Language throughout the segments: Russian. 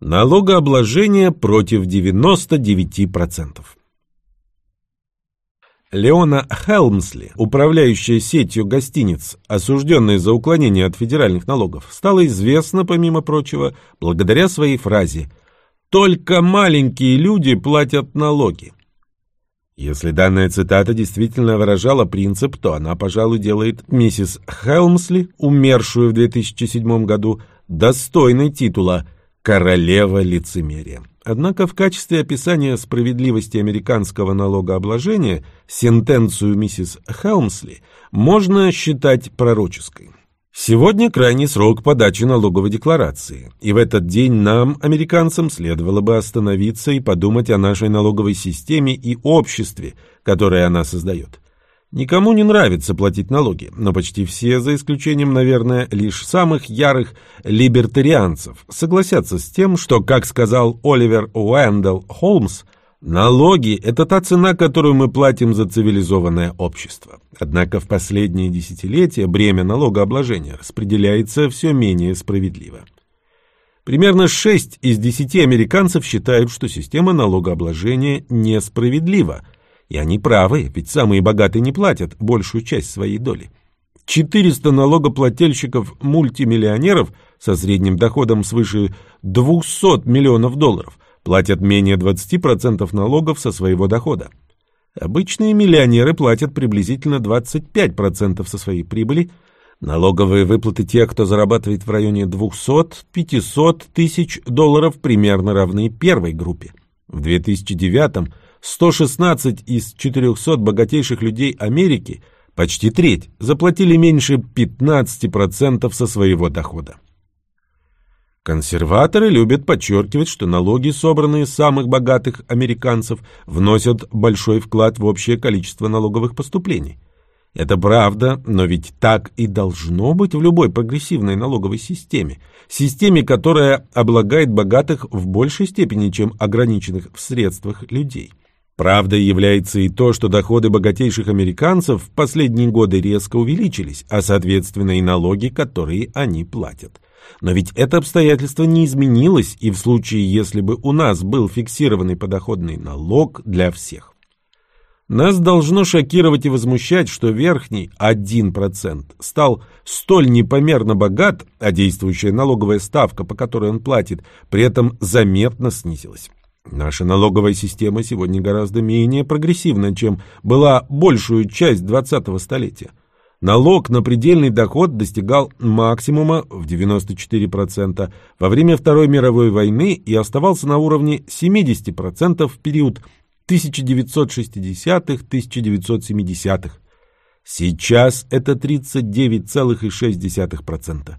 Налогообложение против 99%. Леона Хелмсли, управляющая сетью гостиниц, осужденная за уклонение от федеральных налогов, стала известна, помимо прочего, благодаря своей фразе «Только маленькие люди платят налоги». Если данная цитата действительно выражала принцип, то она, пожалуй, делает миссис Хелмсли, умершую в 2007 году, достойной титула «Королева лицемерия». Однако в качестве описания справедливости американского налогообложения сентенцию миссис Хелмсли можно считать пророческой. Сегодня крайний срок подачи налоговой декларации, и в этот день нам, американцам, следовало бы остановиться и подумать о нашей налоговой системе и обществе, которое она создает. Никому не нравится платить налоги, но почти все, за исключением, наверное, лишь самых ярых либертарианцев, согласятся с тем, что, как сказал Оливер Уэндell Холмс, налоги – это та цена, которую мы платим за цивилизованное общество. Однако в последние десятилетия бремя налогообложения распределяется все менее справедливо. Примерно 6 из 10 американцев считают, что система налогообложения несправедлива, и они правы, ведь самые богатые не платят большую часть своей доли. 400 налогоплательщиков-мультимиллионеров со средним доходом свыше 200 миллионов долларов платят менее 20% налогов со своего дохода. Обычные миллионеры платят приблизительно 25% со своей прибыли, налоговые выплаты тех, кто зарабатывает в районе 200-500 тысяч долларов, примерно равны первой группе. В 2009 году 116 из 400 богатейших людей Америки, почти треть, заплатили меньше 15% со своего дохода. Консерваторы любят подчеркивать, что налоги, собранные с самых богатых американцев, вносят большой вклад в общее количество налоговых поступлений. Это правда, но ведь так и должно быть в любой прогрессивной налоговой системе. Системе, которая облагает богатых в большей степени, чем ограниченных в средствах людей. Правдой является и то, что доходы богатейших американцев в последние годы резко увеличились, а соответственно и налоги, которые они платят. Но ведь это обстоятельство не изменилось и в случае, если бы у нас был фиксированный подоходный налог для всех. Нас должно шокировать и возмущать, что верхний 1% стал столь непомерно богат, а действующая налоговая ставка, по которой он платит, при этом заметно снизилась. Наша налоговая система сегодня гораздо менее прогрессивна, чем была большую часть 20-го столетия. Налог на предельный доход достигал максимума в 94% во время Второй мировой войны и оставался на уровне 70% в период 1960-1970-х. Сейчас это 39,6%.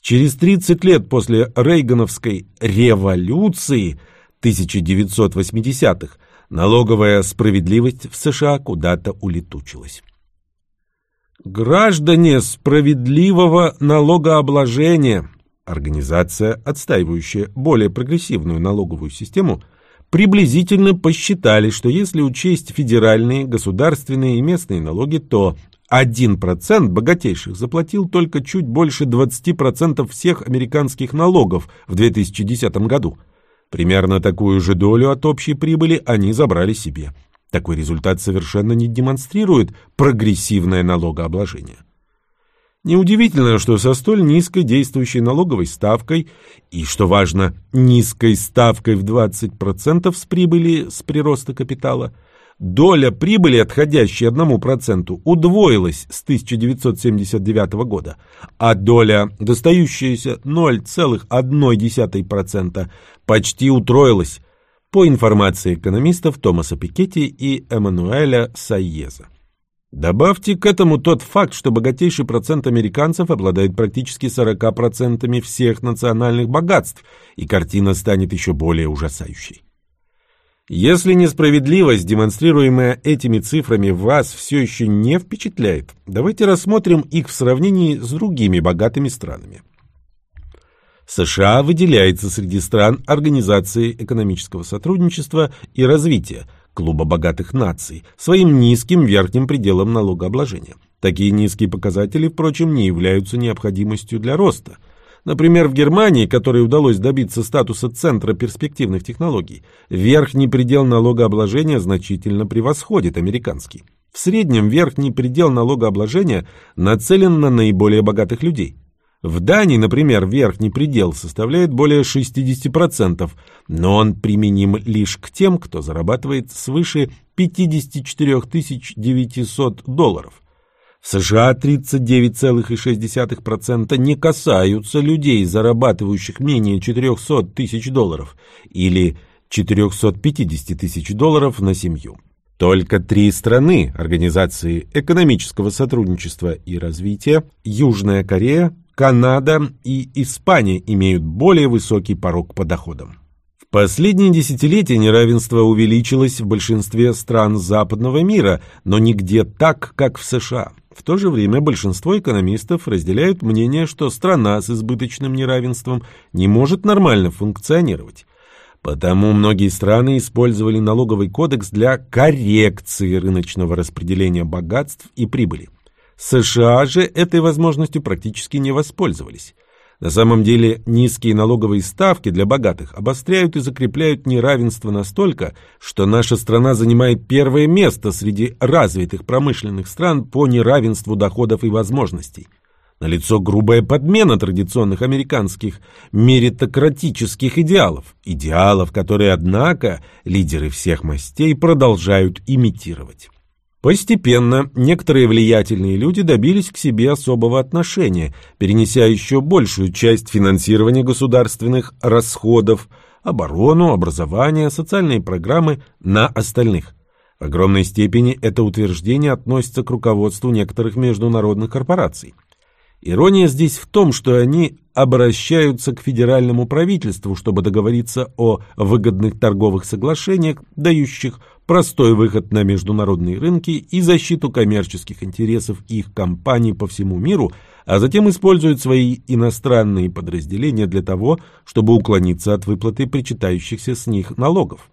Через 30 лет после Рейгановской революции – 1980-х налоговая справедливость в США куда-то улетучилась. Граждане справедливого налогообложения, организация, отстаивающая более прогрессивную налоговую систему, приблизительно посчитали, что если учесть федеральные, государственные и местные налоги, то 1% богатейших заплатил только чуть больше 20% всех американских налогов в 2010 году – Примерно такую же долю от общей прибыли они забрали себе. Такой результат совершенно не демонстрирует прогрессивное налогообложение. Неудивительно, что со столь низкой действующей налоговой ставкой и, что важно, низкой ставкой в 20% с прибыли с прироста капитала – Доля прибыли, одному проценту, удвоилась с 1979 года, а доля, достающаяся 0,1%, почти утроилась, по информации экономистов Томаса Пикетти и Эммануэля Сайеза. Добавьте к этому тот факт, что богатейший процент американцев обладает практически 40% всех национальных богатств, и картина станет еще более ужасающей. Если несправедливость, демонстрируемая этими цифрами, вас все еще не впечатляет, давайте рассмотрим их в сравнении с другими богатыми странами. США выделяется среди стран Организации экономического сотрудничества и развития, Клуба богатых наций, своим низким верхним пределом налогообложения. Такие низкие показатели, впрочем, не являются необходимостью для роста – Например, в Германии, которой удалось добиться статуса Центра перспективных технологий, верхний предел налогообложения значительно превосходит американский. В среднем верхний предел налогообложения нацелен на наиболее богатых людей. В Дании, например, верхний предел составляет более 60%, но он применим лишь к тем, кто зарабатывает свыше 54 900 долларов. В США 39,6% не касаются людей, зарабатывающих менее 400 тысяч долларов или 450 тысяч долларов на семью. Только три страны Организации экономического сотрудничества и развития – Южная Корея, Канада и Испания имеют более высокий порог по доходам. Последние десятилетия неравенство увеличилось в большинстве стран западного мира, но нигде так, как в США. В то же время большинство экономистов разделяют мнение, что страна с избыточным неравенством не может нормально функционировать. Потому многие страны использовали налоговый кодекс для коррекции рыночного распределения богатств и прибыли. США же этой возможностью практически не воспользовались. На самом деле низкие налоговые ставки для богатых обостряют и закрепляют неравенство настолько, что наша страна занимает первое место среди развитых промышленных стран по неравенству доходов и возможностей. Налицо грубая подмена традиционных американских меритократических идеалов, идеалов, которые, однако, лидеры всех мастей продолжают имитировать. Постепенно некоторые влиятельные люди добились к себе особого отношения, перенеся еще большую часть финансирования государственных расходов, оборону, образование, социальные программы на остальных. В огромной степени это утверждение относится к руководству некоторых международных корпораций. Ирония здесь в том, что они обращаются к федеральному правительству, чтобы договориться о выгодных торговых соглашениях, дающих простой выход на международные рынки и защиту коммерческих интересов их компаний по всему миру, а затем используют свои иностранные подразделения для того, чтобы уклониться от выплаты причитающихся с них налогов.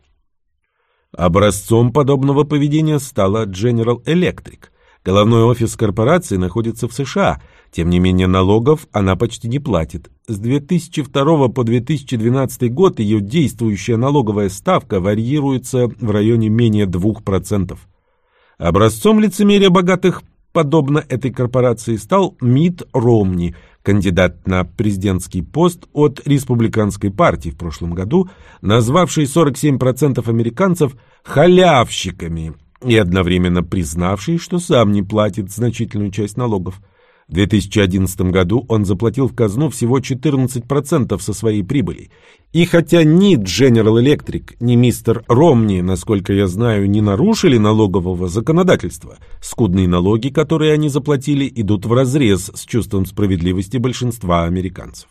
Образцом подобного поведения стала General Electric. Головной офис корпорации находится в США – тем не менее, налогов она почти не платит. С 2002 по 2012 год ее действующая налоговая ставка варьируется в районе менее 2%. Образцом лицемерия богатых, подобно этой корпорации, стал Мит Ромни, кандидат на президентский пост от республиканской партии в прошлом году, назвавший 47% американцев халявщиками и одновременно признавший, что сам не платит значительную часть налогов. В 2011 году он заплатил в казну всего 14% со своей прибыли. И хотя ни General Electric, ни мистер Ромни, насколько я знаю, не нарушили налогового законодательства, скудные налоги, которые они заплатили, идут вразрез с чувством справедливости большинства американцев.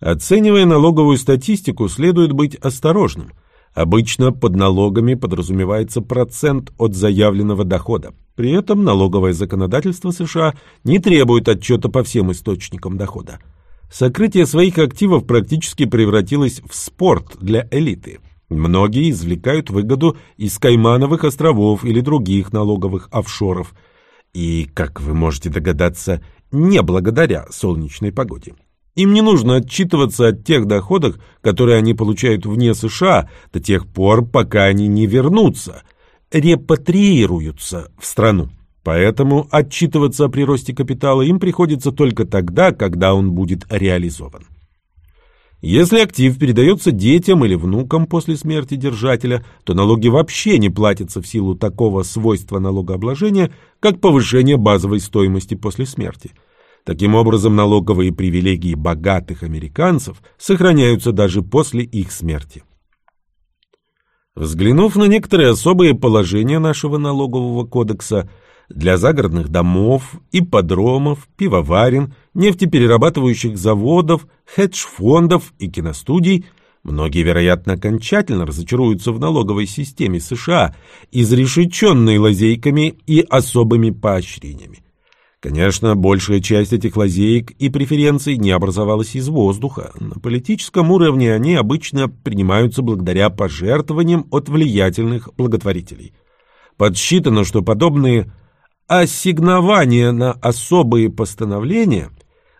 Оценивая налоговую статистику, следует быть осторожным. Обычно под налогами подразумевается процент от заявленного дохода. При этом налоговое законодательство США не требует отчета по всем источникам дохода. Сокрытие своих активов практически превратилось в спорт для элиты. Многие извлекают выгоду из Каймановых островов или других налоговых офшоров. И, как вы можете догадаться, не благодаря солнечной погоде. Им не нужно отчитываться от тех доходов, которые они получают вне США, до тех пор, пока они не вернутся – репатриируются в страну. Поэтому отчитываться о приросте капитала им приходится только тогда, когда он будет реализован. Если актив передается детям или внукам после смерти держателя, то налоги вообще не платятся в силу такого свойства налогообложения, как повышение базовой стоимости после смерти. Таким образом, налоговые привилегии богатых американцев сохраняются даже после их смерти. Взглянув на некоторые особые положения нашего налогового кодекса для загородных домов, ипподромов, пивоварен, нефтеперерабатывающих заводов, хедж-фондов и киностудий, многие, вероятно, окончательно разочаруются в налоговой системе США, изрешеченной лазейками и особыми поощрениями. Конечно, большая часть этих лазеек и преференций не образовалась из воздуха. На политическом уровне они обычно принимаются благодаря пожертвованиям от влиятельных благотворителей. Подсчитано, что подобные ассигнования на особые постановления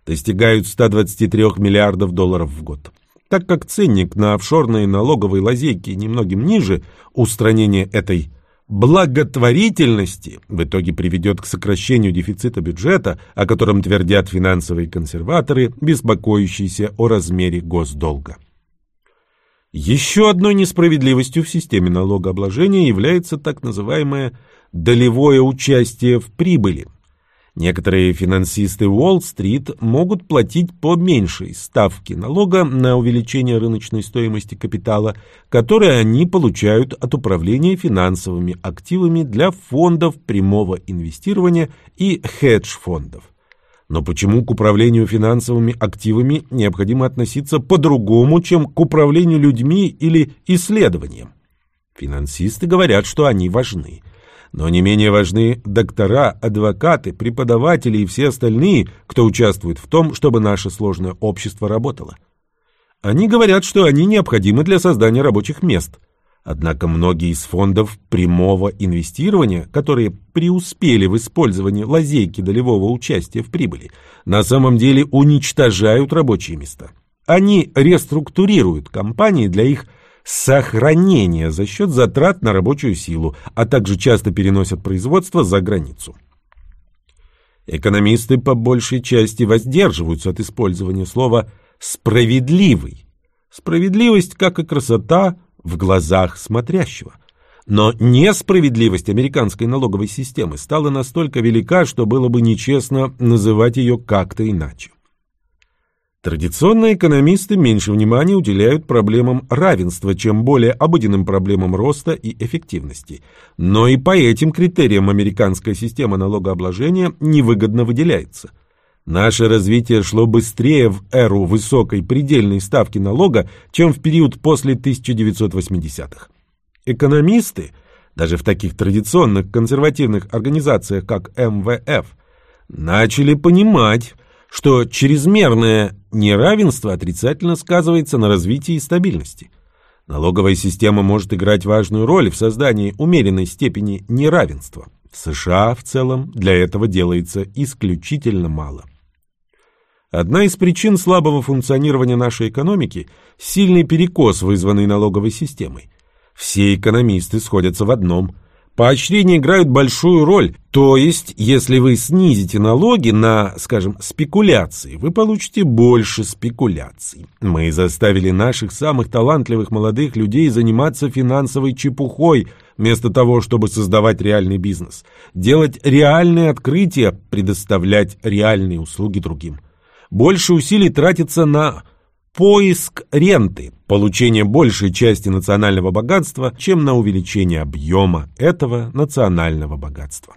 достигают 123 миллиардов долларов в год. Так как ценник на офшорные налоговые лазейки немногим ниже, устранение этой благотворительности в итоге приведет к сокращению дефицита бюджета, о котором твердят финансовые консерваторы, беспокоящиеся о размере госдолга. Еще одной несправедливостью в системе налогообложения является так называемое долевое участие в прибыли – Некоторые финансисты Уолл-стрит могут платить по меньшей ставке налога на увеличение рыночной стоимости капитала, которые они получают от управления финансовыми активами для фондов прямого инвестирования и хедж-фондов. Но почему к управлению финансовыми активами необходимо относиться по-другому, чем к управлению людьми или исследованием? Финансисты говорят, что они важны – но не менее важны доктора, адвокаты, преподаватели и все остальные, кто участвует в том, чтобы наше сложное общество работало. Они говорят, что они необходимы для создания рабочих мест. Однако многие из фондов прямого инвестирования, которые преуспели в использовании лазейки долевого участия в прибыли, на самом деле уничтожают рабочие места. Они реструктурируют компании для их сохранения за счет затрат на рабочую силу, а также часто переносят производство за границу. Экономисты по большей части воздерживаются от использования слова «справедливый». Справедливость, как и красота, в глазах смотрящего. Но несправедливость американской налоговой системы стала настолько велика, что было бы нечестно называть ее как-то иначе. Традиционно экономисты меньше внимания уделяют проблемам равенства, чем более обыденным проблемам роста и эффективности. Но и по этим критериям американская система налогообложения невыгодно выделяется. Наше развитие шло быстрее в эру высокой предельной ставки налога, чем в период после 1980-х. Экономисты, даже в таких традиционных консервативных организациях, как МВФ, начали понимать, что чрезмерное неравенство отрицательно сказывается на развитии и стабильности. Налоговая система может играть важную роль в создании умеренной степени неравенства. В США в целом для этого делается исключительно мало. Одна из причин слабого функционирования нашей экономики – сильный перекос, вызванный налоговой системой. Все экономисты сходятся в одном – Поощрения играют большую роль, то есть, если вы снизите налоги на, скажем, спекуляции, вы получите больше спекуляций. Мы заставили наших самых талантливых молодых людей заниматься финансовой чепухой, вместо того, чтобы создавать реальный бизнес, делать реальные открытия, предоставлять реальные услуги другим. Больше усилий тратится на поиск ренты, получение большей части национального богатства, чем на увеличение объема этого национального богатства.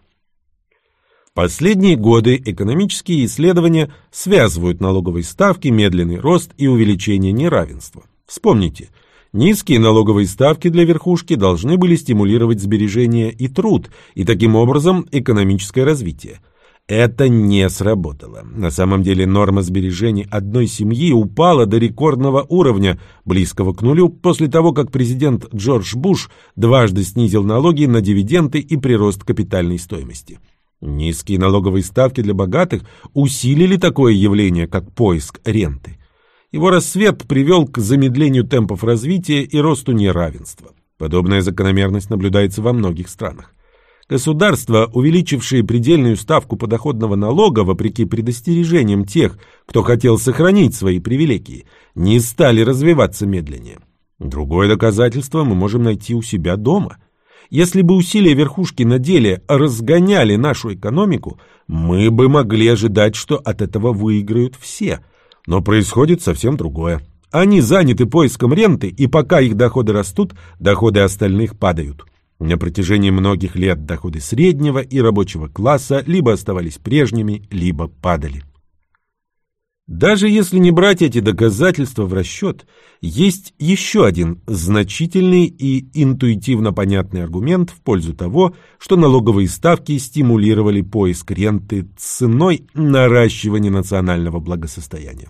Последние годы экономические исследования связывают налоговые ставки, медленный рост и увеличение неравенства. Вспомните, низкие налоговые ставки для верхушки должны были стимулировать сбережения и труд, и таким образом экономическое развитие. Это не сработало. На самом деле норма сбережений одной семьи упала до рекордного уровня, близкого к нулю, после того, как президент Джордж Буш дважды снизил налоги на дивиденды и прирост капитальной стоимости. Низкие налоговые ставки для богатых усилили такое явление, как поиск ренты. Его рассвет привел к замедлению темпов развития и росту неравенства. Подобная закономерность наблюдается во многих странах. Государства, увеличившие предельную ставку подоходного налога вопреки предостережениям тех, кто хотел сохранить свои привилегии, не стали развиваться медленнее. Другое доказательство мы можем найти у себя дома. Если бы усилия верхушки на деле разгоняли нашу экономику, мы бы могли ожидать, что от этого выиграют все. Но происходит совсем другое. Они заняты поиском ренты, и пока их доходы растут, доходы остальных падают. На протяжении многих лет доходы среднего и рабочего класса либо оставались прежними, либо падали. Даже если не брать эти доказательства в расчет, есть еще один значительный и интуитивно понятный аргумент в пользу того, что налоговые ставки стимулировали поиск ренты ценой наращивания национального благосостояния.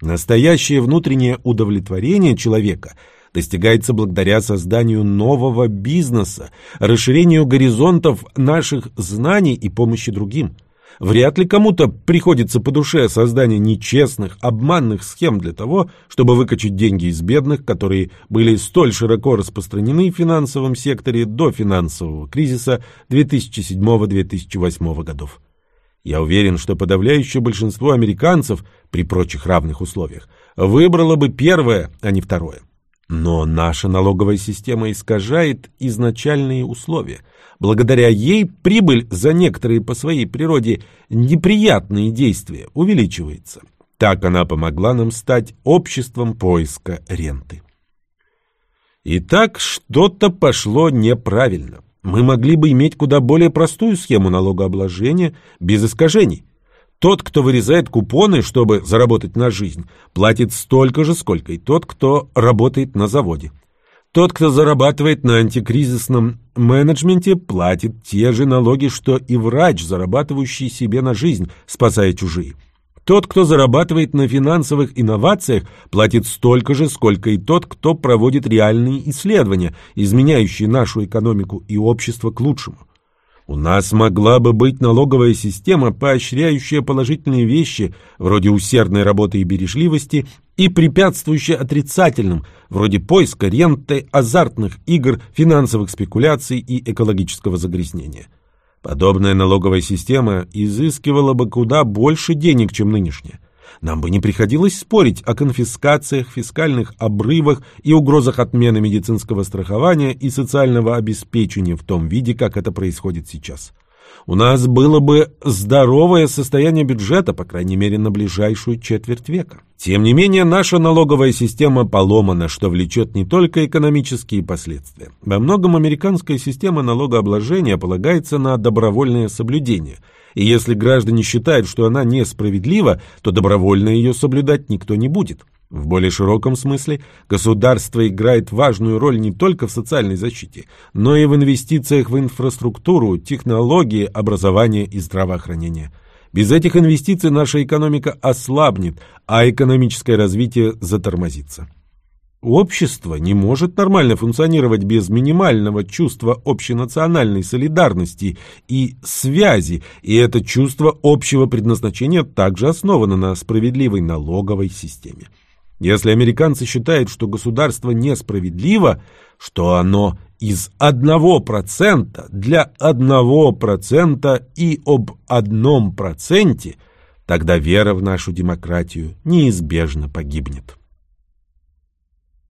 Настоящее внутреннее удовлетворение человека – достигается благодаря созданию нового бизнеса, расширению горизонтов наших знаний и помощи другим. Вряд ли кому-то приходится по душе создание нечестных, обманных схем для того, чтобы выкачать деньги из бедных, которые были столь широко распространены в финансовом секторе до финансового кризиса 2007-2008 годов. Я уверен, что подавляющее большинство американцев при прочих равных условиях выбрало бы первое, а не второе. Но наша налоговая система искажает изначальные условия. Благодаря ей прибыль за некоторые по своей природе неприятные действия увеличивается. Так она помогла нам стать обществом поиска ренты. Итак, что-то пошло неправильно. Мы могли бы иметь куда более простую схему налогообложения без искажений. Тот, кто вырезает купоны, чтобы заработать на жизнь, платит столько же, сколько и тот, кто работает на заводе. Тот, кто зарабатывает на антикризисном менеджменте, платит те же налоги, что и врач, зарабатывающий себе на жизнь, спасая чужие. Тот, кто зарабатывает на финансовых инновациях, платит столько же, сколько и тот, кто проводит реальные исследования, изменяющие нашу экономику и общество к лучшему. У нас могла бы быть налоговая система, поощряющая положительные вещи, вроде усердной работы и бережливости, и препятствующая отрицательным, вроде поиска ренты, азартных игр, финансовых спекуляций и экологического загрязнения. Подобная налоговая система изыскивала бы куда больше денег, чем нынешняя. Нам бы не приходилось спорить о конфискациях, фискальных обрывах и угрозах отмены медицинского страхования и социального обеспечения в том виде, как это происходит сейчас. У нас было бы здоровое состояние бюджета, по крайней мере, на ближайшую четверть века. Тем не менее, наша налоговая система поломана, что влечет не только экономические последствия. Во многом американская система налогообложения полагается на добровольное соблюдение – и если граждане считают, что она несправедлива, то добровольно ее соблюдать никто не будет. В более широком смысле государство играет важную роль не только в социальной защите, но и в инвестициях в инфраструктуру, технологии, образование и здравоохранение. Без этих инвестиций наша экономика ослабнет, а экономическое развитие затормозится. Общество не может нормально функционировать без минимального чувства общенациональной солидарности и связи, и это чувство общего предназначения также основано на справедливой налоговой системе. Если американцы считают, что государство несправедливо, что оно из одного процента для одного процента и об одном проценте, тогда вера в нашу демократию неизбежно погибнет.